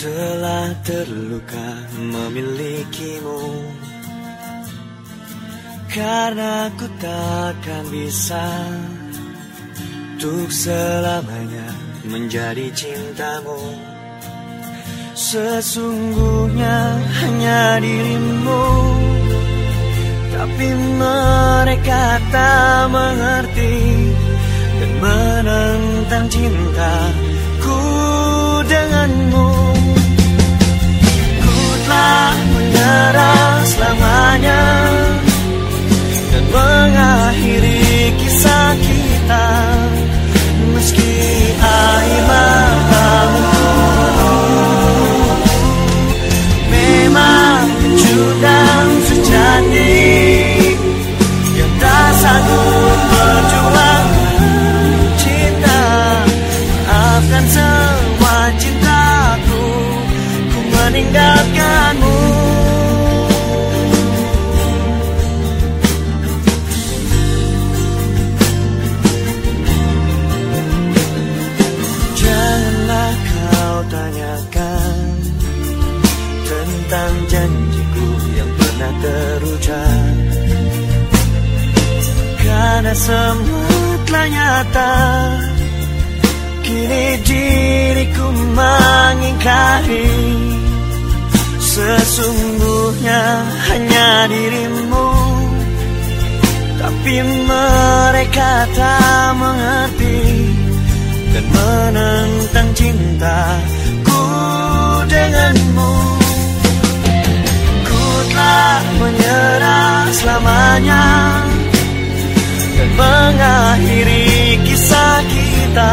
telah terluka memilikimu. Karena ku takkan bisa Untuk selamanya menjadi cintamu. Sesungguhnya hanya dirimu. Tapi mereka tak mengerti Dan menentang cinta meninggalkanmu Janganlah kau tanyakan Tentang janjiku yang pernah terucap. Karena semua telah nyata Kini diriku mengingkari Sesungguhnya hanya dirimu. Tapi mereka tak mengerti dan menentang cintaku denganmu. Ku telah menyerah selamanya dan mengakhiri kisah kita